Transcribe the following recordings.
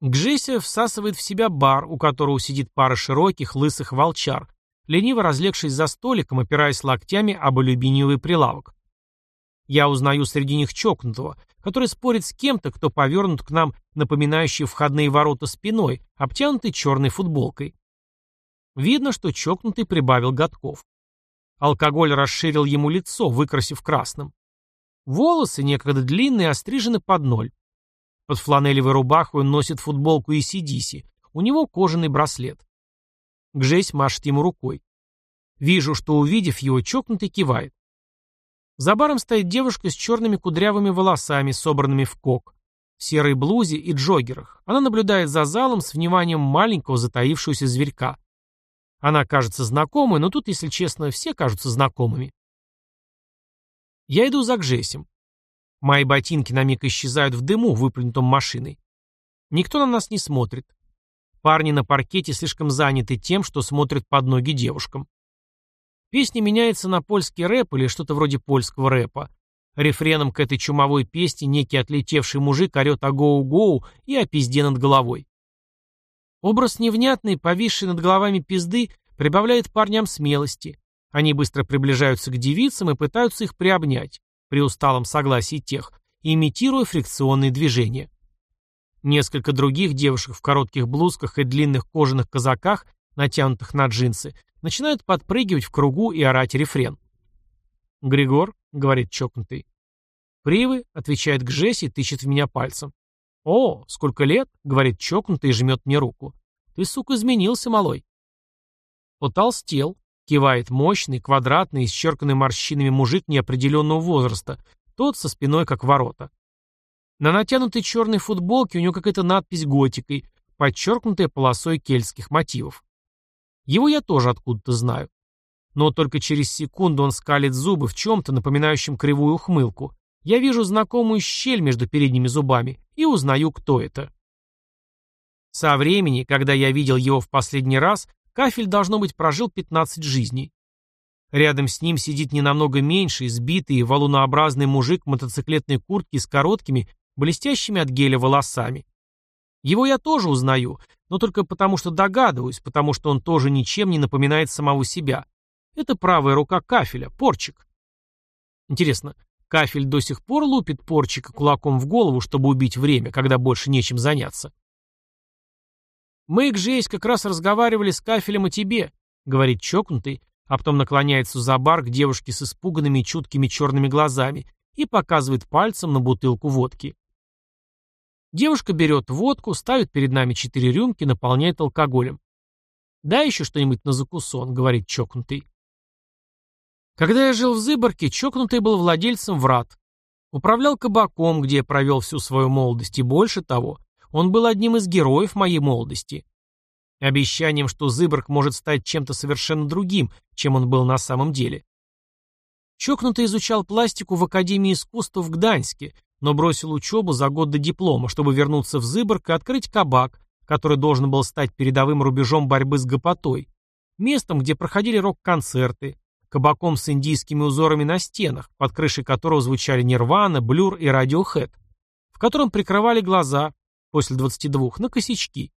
Гжеся всасывает в себя бар, у которого сидит пара широких, лысых волчар, лениво разлегшись за столиком, опираясь локтями об алюминиевый прилавок. Я узнаю среди них чокнутого, который спорит с кем-то, кто повернут к нам напоминающий входные ворота спиной, обтянутый черной футболкой. Видно, что чокнутый прибавил годков. Алкоголь расширил ему лицо, выкрасив красным. Волосы, некогда длинные, острижены под ноль. Под фланелевой рубахой он носит футболку и сидиси. У него кожаный браслет. Гжесь машет ему рукой. Вижу, что, увидев его, чокнутый кивает. За баром стоит девушка с черными кудрявыми волосами, собранными в кок, в серой блузе и джоггерах. Она наблюдает за залом с вниманием маленького затаившегося зверька. Она кажется знакомой, но тут, если честно, все кажутся знакомыми. Я иду за Гжесем. Мои ботинки на миг исчезают в дыму, выплюнутом машиной. Никто на нас не смотрит. Парни на паркете слишком заняты тем, что смотрят под ноги девушкам. Песня меняется на польский рэп или что-то вроде польского рэпа. Рефреном к этой чумовой песне некий отлетевший мужик орет о гоу-гоу и о пизде над головой. Образ невнятный, повисший над головами пизды, прибавляет парням смелости. Они быстро приближаются к девицам и пытаются их приобнять при усталом согласии тех, имитируя фрикционные движения. Несколько других девушек в коротких блузках и длинных кожаных казаках, натянутых на джинсы, начинают подпрыгивать в кругу и орать рефрен. «Григор», — говорит чокнутый. «Привы», — отвечает Гжеси и тычет в меня пальцем. «О, сколько лет», — говорит чокнутый и жмет мне руку. «Ты, сука, изменился, малой». Потолстел, Кивает мощный, квадратный, исчерканный морщинами мужик неопределенного возраста, тот со спиной как ворота. На натянутой черной футболке у него какая-то надпись готикой, подчеркнутая полосой кельтских мотивов. Его я тоже откуда-то знаю. Но только через секунду он скалит зубы в чем-то, напоминающем кривую ухмылку. Я вижу знакомую щель между передними зубами и узнаю, кто это. Со времени, когда я видел его в последний раз, Кафель, должно быть, прожил 15 жизней. Рядом с ним сидит не намного меньше, избитый, валунообразный мужик в мотоциклетной куртке с короткими, блестящими от геля волосами. Его я тоже узнаю, но только потому, что догадываюсь, потому что он тоже ничем не напоминает самого себя. Это правая рука Кафеля, Порчик. Интересно, Кафель до сих пор лупит Порчика кулаком в голову, чтобы убить время, когда больше нечем заняться? «Мы, Гжесь, как раз разговаривали с Кафелем о тебе», — говорит чокнутый, а потом наклоняется за бар к девушке с испуганными чуткими черными глазами и показывает пальцем на бутылку водки. Девушка берет водку, ставит перед нами четыре рюмки, наполняет алкоголем. «Дай еще что-нибудь на закусон», — говорит чокнутый. Когда я жил в Зыборке, чокнутый был владельцем врат. Управлял кабаком, где провел всю свою молодость, и больше того, он был одним из героев моей молодости. Обещанием, что Зыборг может стать чем-то совершенно другим, чем он был на самом деле. Чокнутый изучал пластику в Академии искусств в Гданьске, но бросил учебу за год до диплома, чтобы вернуться в Зыборг и открыть кабак, который должен был стать передовым рубежом борьбы с гопотой, местом, где проходили рок-концерты, кабаком с индийскими узорами на стенах, под крышей которого звучали Нирвана, Блюр и Радиохэд, в котором прикрывали глаза, после 22 на косячки.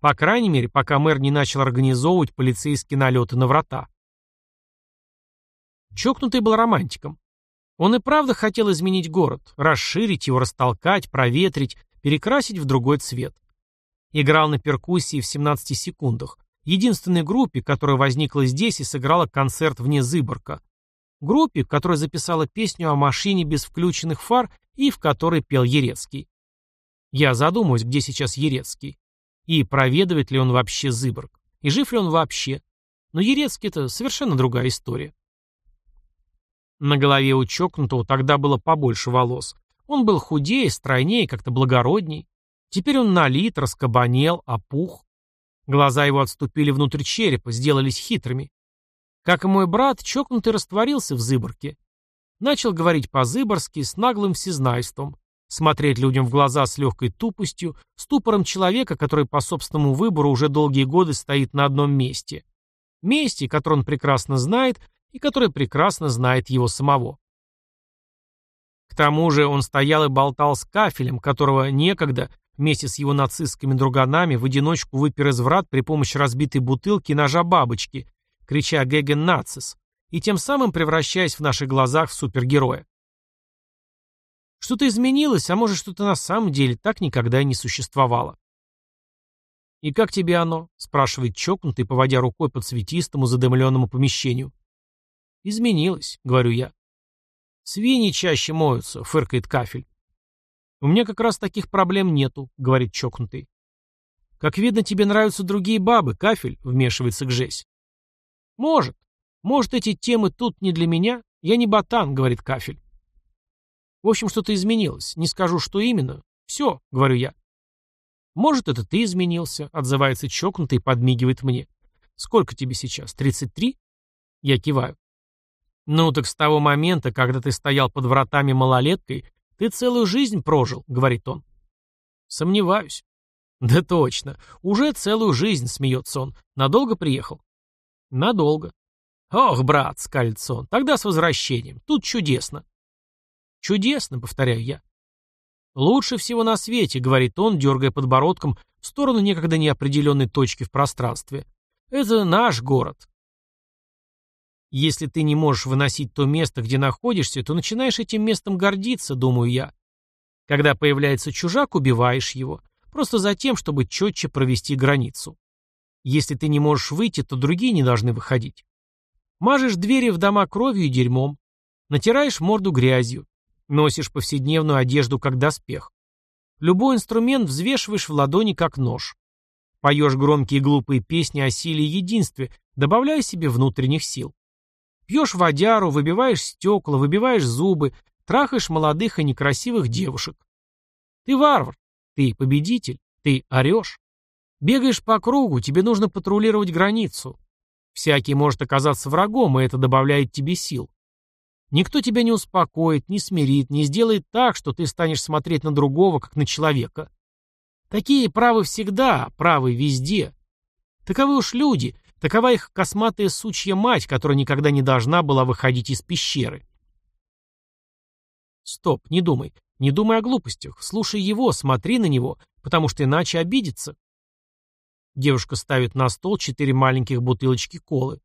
По крайней мере, пока мэр не начал организовывать полицейские налеты на врата. Чокнутый был романтиком. Он и правда хотел изменить город, расширить его, растолкать, проветрить, перекрасить в другой цвет. Играл на перкуссии в 17 секундах. Единственной группе, которая возникла здесь и сыграла концерт вне Зыборка. Группе, которая записала песню о машине без включенных фар и в которой пел Ерецкий. Я задумываюсь, где сейчас Ерецкий. И проведывает ли он вообще Зыборг. И жив ли он вообще. Но Ерецкий — это совершенно другая история. На голове у чокнутого тогда было побольше волос. Он был худее, стройнее, как-то благородней. Теперь он налит, раскабанел, опух. Глаза его отступили внутрь черепа, сделались хитрыми. Как и мой брат, чокнутый растворился в Зыборке. Начал говорить по-зыборски с наглым всезнайством смотреть людям в глаза с легкой тупостью, ступором человека, который по собственному выбору уже долгие годы стоит на одном месте. Месте, которое он прекрасно знает и которое прекрасно знает его самого. К тому же он стоял и болтал с кафелем, которого некогда вместе с его нацистскими друганами в одиночку выпер из врат при помощи разбитой бутылки ножа бабочки, крича «Геген нацис», и тем самым превращаясь в наших глазах в супергероя. Что-то изменилось, а может, что-то на самом деле так никогда и не существовало. «И как тебе оно?» — спрашивает чокнутый, поводя рукой по цветистому задымленному помещению. «Изменилось», — говорю я. «Свиньи чаще моются», — фыркает кафель. «У меня как раз таких проблем нету», — говорит чокнутый. «Как видно, тебе нравятся другие бабы, кафель», — вмешивается Гжесь. «Может. Может, эти темы тут не для меня? Я не ботан», — говорит кафель. В общем, что-то изменилось. Не скажу, что именно. Все, говорю я. Может, это ты изменился, отзывается чокнутый и подмигивает мне. Сколько тебе сейчас? Тридцать три? Я киваю. Ну, так с того момента, когда ты стоял под вратами малолеткой, ты целую жизнь прожил, говорит он. Сомневаюсь. Да точно. Уже целую жизнь, смеется он. Надолго приехал? Надолго. Ох, брат, скалится он, тогда с возвращением. Тут чудесно. Чудесно, повторяю я. Лучше всего на свете, говорит он, дергая подбородком в сторону некогда неопределенной точки в пространстве. Это наш город. Если ты не можешь выносить то место, где находишься, то начинаешь этим местом гордиться, думаю я. Когда появляется чужак, убиваешь его. Просто за тем, чтобы четче провести границу. Если ты не можешь выйти, то другие не должны выходить. Мажешь двери в дома кровью и дерьмом. Натираешь морду грязью. Носишь повседневную одежду как доспех. Любой инструмент взвешиваешь в ладони как нож. Поешь громкие глупые песни о силе и единстве, добавляя себе внутренних сил. Пьешь водяру, выбиваешь стекла, выбиваешь зубы, трахаешь молодых и некрасивых девушек. Ты варвар, ты победитель, ты орешь. Бегаешь по кругу, тебе нужно патрулировать границу. Всякий может оказаться врагом, и это добавляет тебе сил. Никто тебя не успокоит, не смирит, не сделает так, что ты станешь смотреть на другого, как на человека. Такие правы всегда, правы везде. Таковы уж люди, такова их косматая сучья мать, которая никогда не должна была выходить из пещеры. Стоп, не думай. Не думай о глупостях. Слушай его, смотри на него, потому что иначе обидится. Девушка ставит на стол четыре маленьких бутылочки колы.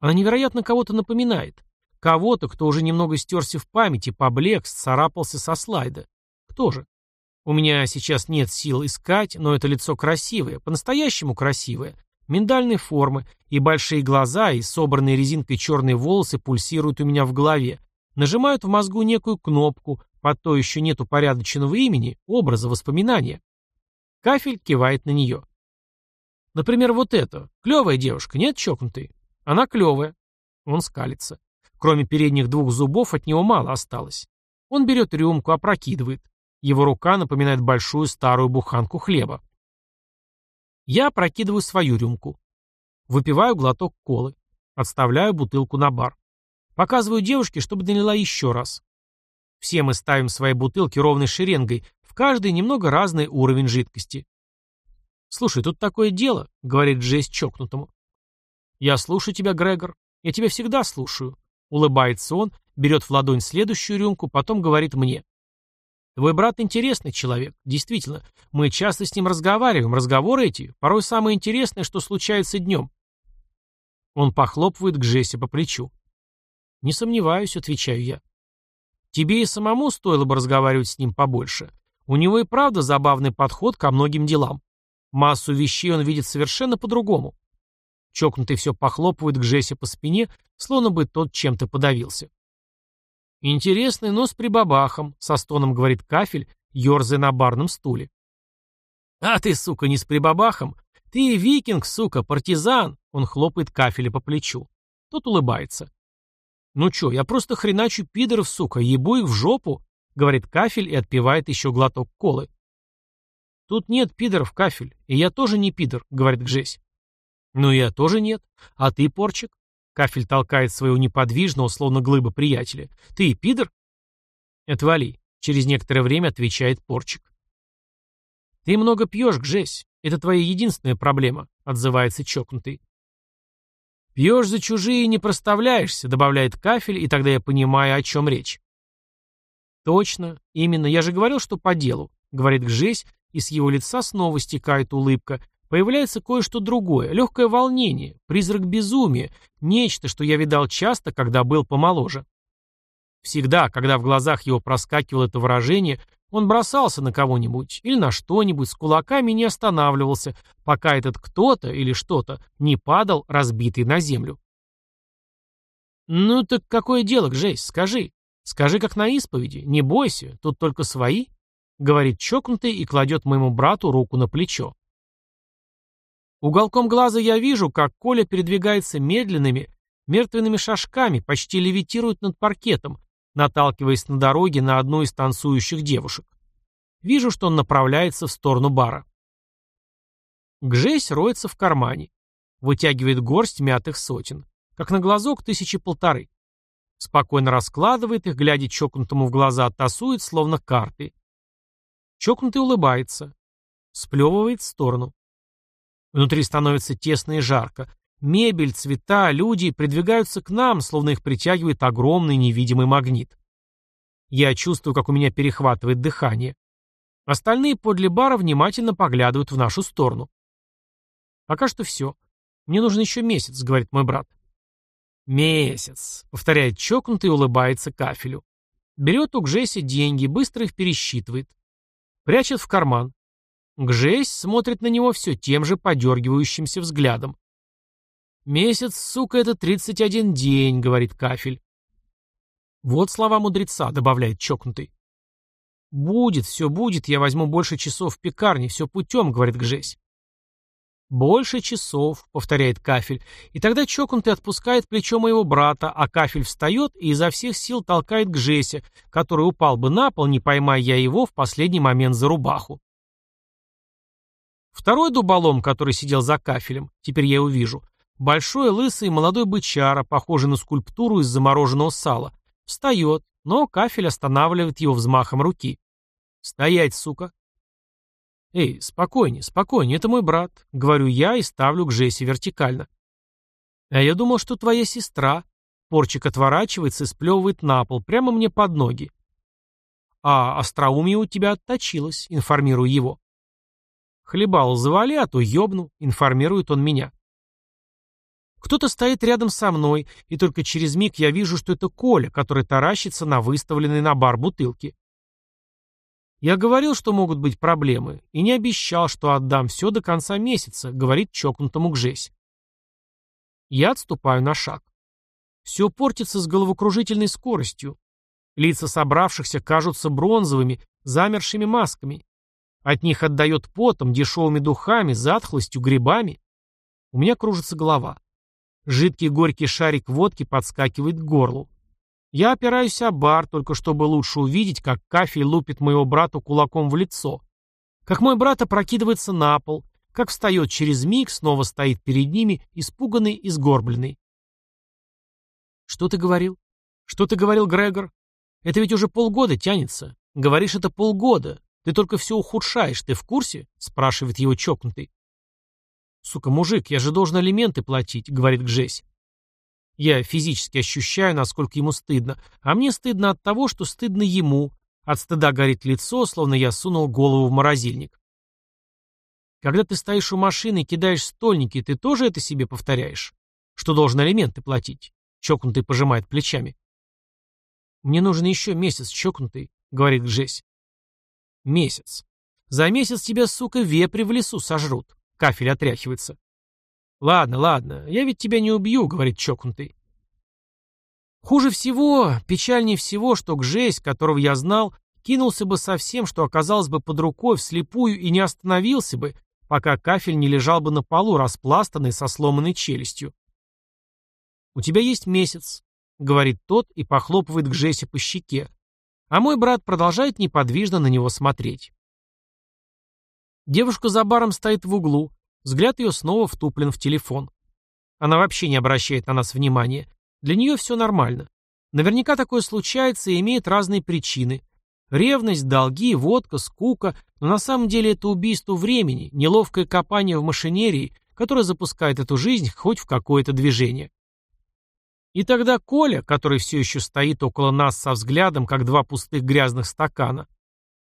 Она невероятно кого-то напоминает. Кого-то, кто уже немного стерся в памяти, поблек, царапался со слайда. Кто же? У меня сейчас нет сил искать, но это лицо красивое, по-настоящему красивое. Миндальной формы, и большие глаза, и собранные резинкой черные волосы пульсируют у меня в голове. Нажимают в мозгу некую кнопку, под то еще нет упорядоченного имени, образа, воспоминания. Кафель кивает на нее. Например, вот это. Клевая девушка, нет чокнутой? Она клевая. Он скалится. Кроме передних двух зубов от него мало осталось. Он берет рюмку, опрокидывает. Его рука напоминает большую старую буханку хлеба. Я опрокидываю свою рюмку. Выпиваю глоток колы. Отставляю бутылку на бар. Показываю девушке, чтобы налила еще раз. Все мы ставим свои бутылки ровной шеренгой, в каждой немного разный уровень жидкости. «Слушай, тут такое дело», — говорит Джейс чокнутому. «Я слушаю тебя, Грегор. Я тебя всегда слушаю. Улыбается он, берет в ладонь следующую рюмку, потом говорит мне. Твой брат интересный человек. Действительно, мы часто с ним разговариваем. Разговоры эти порой самое интересное, что случается днем. Он похлопывает к Жессе по плечу. Не сомневаюсь, отвечаю я. Тебе и самому стоило бы разговаривать с ним побольше. У него и правда забавный подход ко многим делам. Массу вещей он видит совершенно по-другому. Чокнутый все похлопывает к Жесе по спине, словно бы тот чем-то подавился. «Интересный, но с прибабахом», — со стоном говорит кафель, ерзая на барном стуле. «А ты, сука, не с прибабахом? Ты викинг, сука, партизан!» Он хлопает кафеля по плечу. Тот улыбается. «Ну чё, я просто хреначу пидоров, сука, ебу их в жопу», — говорит кафель и отпивает еще глоток колы. «Тут нет пидоров, кафель, и я тоже не пидор», — говорит Гжесь. «Ну, я тоже нет. А ты, порчик?» Кафель толкает своего неподвижного, словно глыба приятеля. «Ты пидор?» «Отвали», — через некоторое время отвечает порчик. «Ты много пьешь, Гжесь. Это твоя единственная проблема», — отзывается чокнутый. «Пьешь за чужие и не проставляешься», — добавляет кафель, и тогда я понимаю, о чем речь. «Точно. Именно. Я же говорил, что по делу», — говорит Гжесь и с его лица снова стекает улыбка. Появляется кое-что другое, легкое волнение, призрак безумия, нечто, что я видал часто, когда был помоложе. Всегда, когда в глазах его проскакивало это выражение, он бросался на кого-нибудь или на что-нибудь с кулаками не останавливался, пока этот кто-то или что-то не падал, разбитый на землю. «Ну так какое дело, Гжесь, скажи. Скажи, как на исповеди. Не бойся, тут только свои», — говорит чокнутый и кладет моему брату руку на плечо. Уголком глаза я вижу, как Коля передвигается медленными, мертвенными шажками, почти левитирует над паркетом, наталкиваясь на дороге на одну из танцующих девушек. Вижу, что он направляется в сторону бара. Гжесь роется в кармане. Вытягивает горсть мятых сотен. Как на глазок тысячи полторы. Спокойно раскладывает их, глядя чокнутому в глаза, тасует, словно карты. Чокнутый улыбается. Сплевывает в сторону. Внутри становится тесно и жарко. Мебель, цвета, люди придвигаются к нам, словно их притягивает огромный невидимый магнит. Я чувствую, как у меня перехватывает дыхание. Остальные подле бара внимательно поглядывают в нашу сторону. Пока что все. Мне нужен еще месяц, говорит мой брат. Месяц, повторяет чокнутый и улыбается кафелю. Берет у Гжеси деньги, быстро их пересчитывает. Прячет в карман. Гжесь смотрит на него все тем же подергивающимся взглядом. «Месяц, сука, это тридцать один день», — говорит Кафель. «Вот слова мудреца», — добавляет чокнутый. «Будет, все будет, я возьму больше часов в пекарне, все путем», — говорит Гжесь. «Больше часов», — повторяет Кафель, и тогда чокнутый отпускает плечо моего брата, а Кафель встает и изо всех сил толкает Гжеся, который упал бы на пол, не поймая я его в последний момент за рубаху. Второй дуболом, который сидел за Кафелем, теперь я его вижу, Большой, лысый, молодой бычара, похожий на скульптуру из замороженного сала. Встает, но кафель останавливает его взмахом руки. «Стоять, сука!» «Эй, спокойнее, спокойнее, это мой брат», — говорю я и ставлю к Жессе вертикально. «А я думал, что твоя сестра». Порчик отворачивается и сплевывает на пол, прямо мне под ноги. «А остроумие у тебя отточилось», — информирую его. «Хлебал завали, а то ёбну», — информирует он меня. Кто-то стоит рядом со мной, и только через миг я вижу, что это Коля, который таращится на выставленные на бар бутылки. Я говорил, что могут быть проблемы, и не обещал, что отдам все до конца месяца, говорит чокнутому Гжесь. Я отступаю на шаг. Все портится с головокружительной скоростью. Лица собравшихся кажутся бронзовыми, замершими масками. От них отдает потом, дешевыми духами, затхлостью, грибами. У меня кружится голова. Жидкий горький шарик водки подскакивает к горлу. Я опираюсь о бар, только чтобы лучше увидеть, как кафель лупит моего брата кулаком в лицо. Как мой брат опрокидывается на пол, как встает через миг, снова стоит перед ними, испуганный и сгорбленный. «Что ты говорил? Что ты говорил, Грегор? Это ведь уже полгода тянется. Говоришь, это полгода. Ты только все ухудшаешь. Ты в курсе?» — спрашивает его чокнутый. «Сука, мужик, я же должен алименты платить», — говорит Гжесь. Я физически ощущаю, насколько ему стыдно, а мне стыдно от того, что стыдно ему. От стыда горит лицо, словно я сунул голову в морозильник. Когда ты стоишь у машины и кидаешь стольники, ты тоже это себе повторяешь? Что должен алименты платить? Чокнутый пожимает плечами. Мне нужен еще месяц, чокнутый, говорит Гжесь. Месяц. За месяц тебя, сука, вепри в лесу сожрут. Кафель отряхивается. «Ладно, ладно, я ведь тебя не убью», — говорит чокнутый. Хуже всего, печальнее всего, что Гжесь, которого я знал, кинулся бы со всем, что оказалось бы под рукой, вслепую и не остановился бы, пока кафель не лежал бы на полу, распластанный со сломанной челюстью. «У тебя есть месяц», — говорит тот и похлопывает Гжесе по щеке, а мой брат продолжает неподвижно на него смотреть. Девушка за баром стоит в углу, взгляд ее снова втуплен в телефон. Она вообще не обращает на нас внимания. Для нее все нормально. Наверняка такое случается и имеет разные причины. Ревность, долги, водка, скука, но на самом деле это убийство времени, неловкое копание в машинерии, которое запускает эту жизнь хоть в какое-то движение. И тогда Коля, который все еще стоит около нас со взглядом, как два пустых грязных стакана,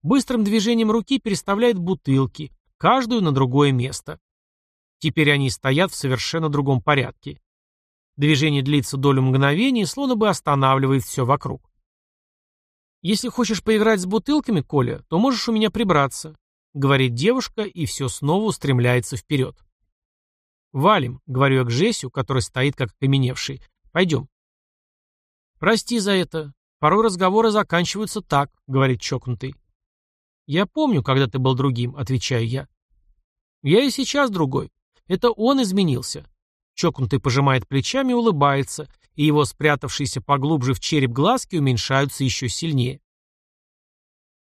Быстрым движением руки переставляет бутылки, каждую на другое место. Теперь они стоят в совершенно другом порядке. Движение длится долю мгновения, словно бы останавливает все вокруг. «Если хочешь поиграть с бутылками, Коля, то можешь у меня прибраться», — говорит девушка, и все снова устремляется вперед. «Валим», — говорю я к Жесю, который стоит как окаменевший. «Пойдем». «Прости за это. Порой разговоры заканчиваются так», — говорит чокнутый. «Я помню, когда ты был другим», — отвечаю я. «Я и сейчас другой. Это он изменился». Чокнутый пожимает плечами и улыбается, и его спрятавшиеся поглубже в череп глазки уменьшаются еще сильнее.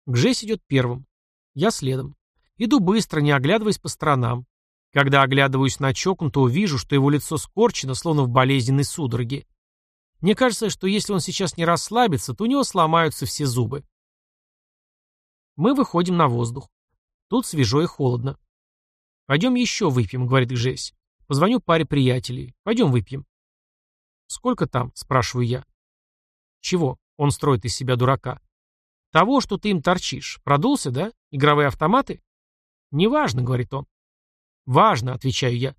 Гжесь идет первым. Я следом. Иду быстро, не оглядываясь по сторонам. Когда оглядываюсь на чокнутого, вижу, что его лицо скорчено, словно в болезненной судороге. Мне кажется, что если он сейчас не расслабится, то у него сломаются все зубы. Мы выходим на воздух. Тут свежо и холодно. «Пойдем еще выпьем», — говорит Гжесь. «Позвоню паре приятелей. Пойдем выпьем». «Сколько там?» — спрашиваю я. «Чего?» — он строит из себя дурака. «Того, что ты им торчишь. Продулся, да? Игровые автоматы?» «Неважно», — говорит он. «Важно», — отвечаю я.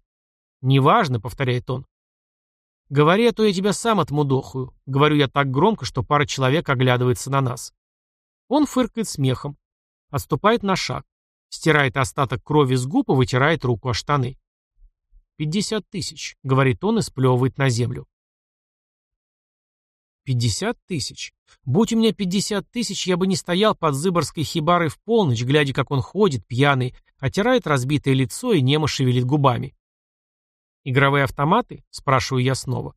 «Неважно», — повторяет он. «Говори, а то я тебя сам отмудохаю», — говорю я так громко, что пара человек оглядывается на нас. Он фыркает смехом, отступает на шаг, стирает остаток крови с губ и вытирает руку о штаны. «Пятьдесят тысяч», — говорит он и сплевывает на землю. Пятьдесят тысяч. Будь у меня пятьдесят тысяч, я бы не стоял под зыборской хибарой в полночь, глядя, как он ходит, пьяный, отирает разбитое лицо и немо шевелит губами. «Игровые автоматы?» — спрашиваю я снова.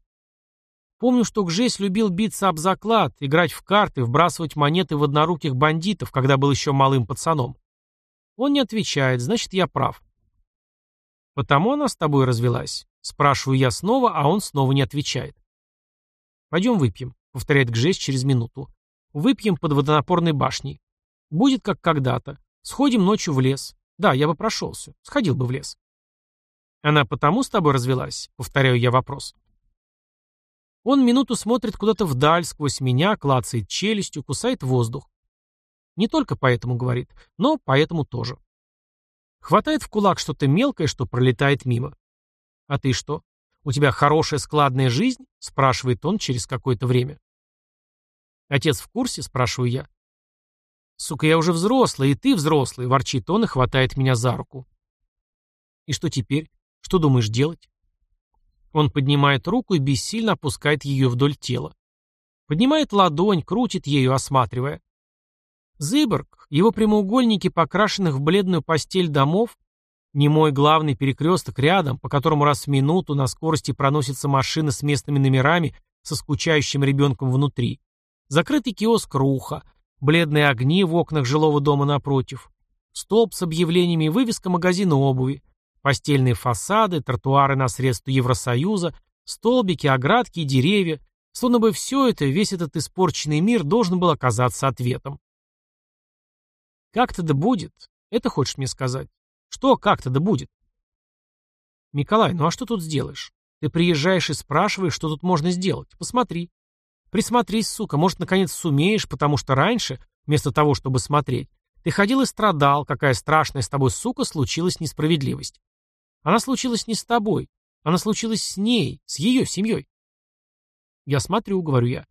Помню, что Гжесь любил биться об заклад, играть в карты, вбрасывать монеты в одноруких бандитов, когда был еще малым пацаном. Он не отвечает, значит, я прав. «Потому она с тобой развелась?» Спрашиваю я снова, а он снова не отвечает. «Пойдем выпьем», — повторяет Гжесь через минуту. «Выпьем под водонапорной башней. Будет как когда-то. Сходим ночью в лес. Да, я бы прошелся. Сходил бы в лес». «Она потому с тобой развелась?» — повторяю я вопрос. Он минуту смотрит куда-то вдаль, сквозь меня, клацает челюстью, кусает воздух. Не только поэтому говорит, но поэтому тоже. Хватает в кулак что-то мелкое, что пролетает мимо. «А ты что? «У тебя хорошая складная жизнь?» — спрашивает он через какое-то время. «Отец в курсе?» — спрашиваю я. «Сука, я уже взрослый, и ты взрослый», — ворчит он и хватает меня за руку. «И что теперь? Что думаешь делать?» Он поднимает руку и бессильно опускает ее вдоль тела. Поднимает ладонь, крутит ею, осматривая. Зыборг, его прямоугольники, покрашенных в бледную постель домов, не мой главный перекресток рядом, по которому раз в минуту на скорости проносятся машины с местными номерами со скучающим ребенком внутри. Закрытый киоск «Руха», бледные огни в окнах жилого дома напротив, столб с объявлениями и вывеска магазина обуви, постельные фасады, тротуары на средства Евросоюза, столбики, оградки и деревья, словно бы все это, весь этот испорченный мир должен был оказаться ответом. Как-то да будет, это хочешь мне сказать? Что как-то да будет? Николай, ну а что тут сделаешь? Ты приезжаешь и спрашиваешь, что тут можно сделать. Посмотри. Присмотрись, сука, может, наконец сумеешь, потому что раньше, вместо того, чтобы смотреть, ты ходил и страдал, какая страшная с тобой, сука, случилась несправедливость. Она случилась не с тобой, она случилась с ней, с ее семьей. Я смотрю, говорю я.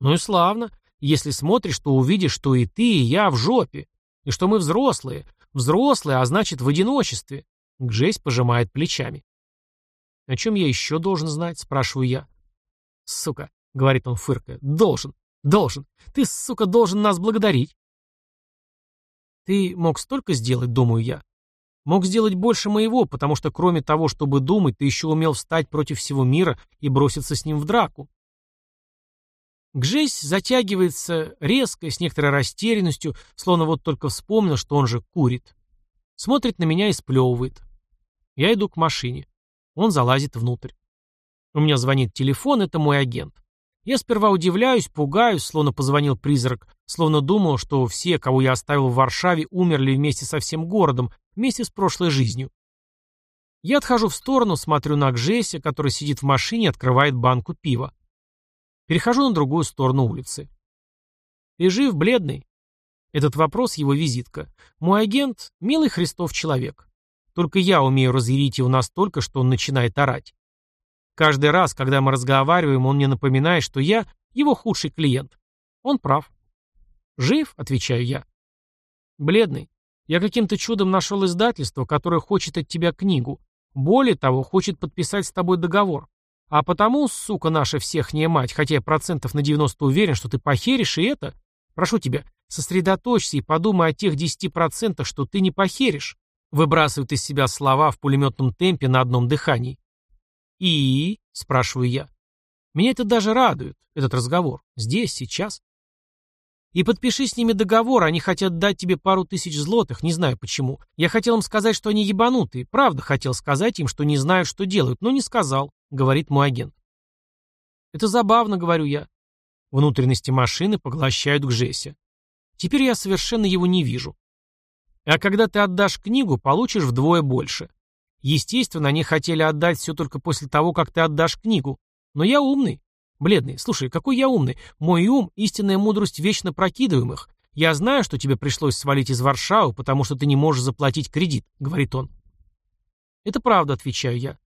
Ну и славно. Если смотришь, то увидишь, что и ты, и я в жопе, и что мы взрослые, Взрослый, а значит, в одиночестве. Гжесь пожимает плечами. «О чем я еще должен знать?» – спрашиваю я. «Сука», — говорит он, фыркая, — «должен, должен. Ты, сука, должен нас благодарить». «Ты мог столько сделать, думаю я. Мог сделать больше моего, потому что кроме того, чтобы думать, ты еще умел встать против всего мира и броситься с ним в драку. Гжесь затягивается резко, с некоторой растерянностью, словно вот только вспомнил, что он же курит. Смотрит на меня и сплевывает. Я иду к машине. Он залазит внутрь. У меня звонит телефон, это мой агент. Я сперва удивляюсь, пугаюсь, словно позвонил призрак, словно думал, что все, кого я оставил в Варшаве, умерли вместе со всем городом, вместе с прошлой жизнью. Я отхожу в сторону, смотрю на Гжеся, который сидит в машине и открывает банку пива. Перехожу на другую сторону улицы. «Ты жив, бледный?» Этот вопрос его визитка. Мой агент — милый Христов человек. Только я умею разъярить его настолько, что он начинает орать. Каждый раз, когда мы разговариваем, он мне напоминает, что я его худший клиент. Он прав. «Жив?» — отвечаю я. «Бледный. Я каким-то чудом нашел издательство, которое хочет от тебя книгу. Более того, хочет подписать с тобой договор. А потому, сука наша всехняя мать, хотя я процентов на 90 уверен, что ты похеришь и это, прошу тебя, сосредоточься и подумай о тех 10%, что ты не похеришь. Выбрасывает из себя слова в пулеметном темпе на одном дыхании. «И?» — спрашиваю я. Меня это даже радует, этот разговор. Здесь, сейчас. И подпиши с ними договор, они хотят дать тебе пару тысяч злотых, не знаю почему. Я хотел им сказать, что они ебанутые, правда хотел сказать им, что не знают, что делают, но не сказал, говорит мой агент. Это забавно, говорю я. Внутренности машины поглощают Гжеся. Теперь я совершенно его не вижу. А когда ты отдашь книгу, получишь вдвое больше. Естественно, они хотели отдать все только после того, как ты отдашь книгу. Но я умный. Бледный, слушай, какой я умный. Мой ум — истинная мудрость вечно прокидываемых. Я знаю, что тебе пришлось свалить из Варшавы, потому что ты не можешь заплатить кредит, — говорит он. Это правда, отвечаю я.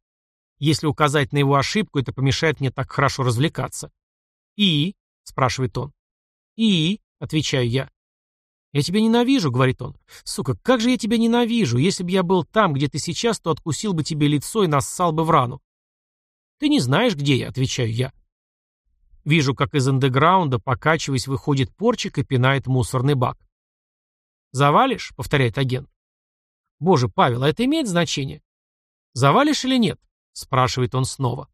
Если указать на его ошибку, это помешает мне так хорошо развлекаться. И? — спрашивает он. И? — отвечаю я. «Я тебя ненавижу», — говорит он. «Сука, как же я тебя ненавижу! Если бы я был там, где ты сейчас, то откусил бы тебе лицо и нассал бы в рану». «Ты не знаешь, где я», — отвечаю я. Вижу, как из андеграунда, покачиваясь, выходит порчик и пинает мусорный бак. «Завалишь?» — повторяет агент. «Боже, Павел, а это имеет значение?» «Завалишь или нет?» — спрашивает он снова.